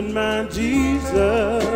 in my Jesus.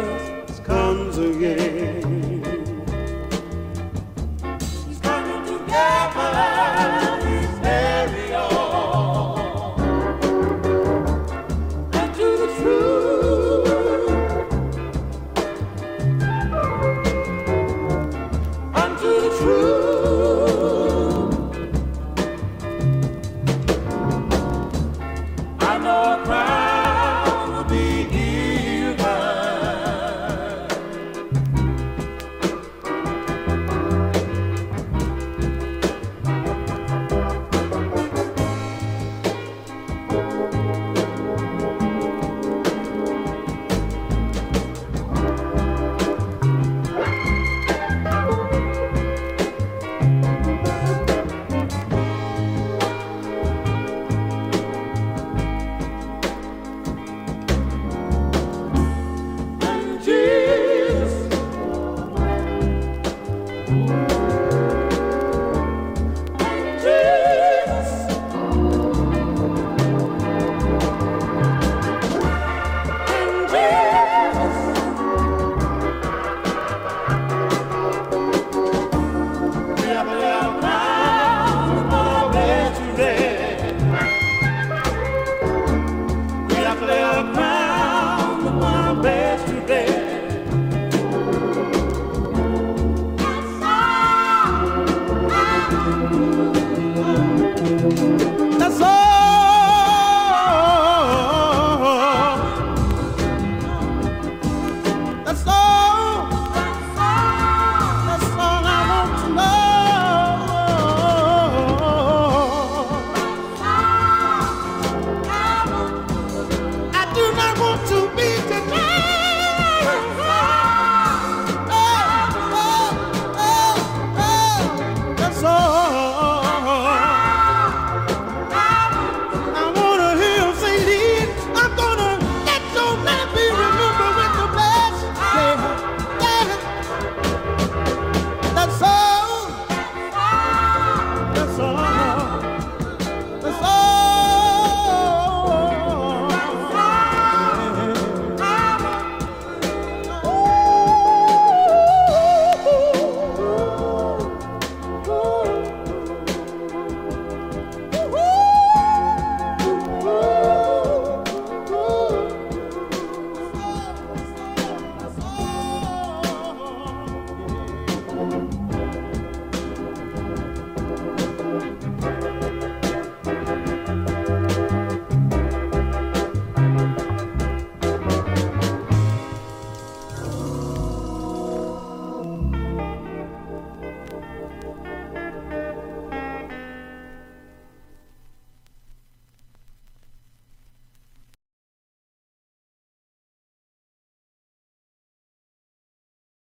soul.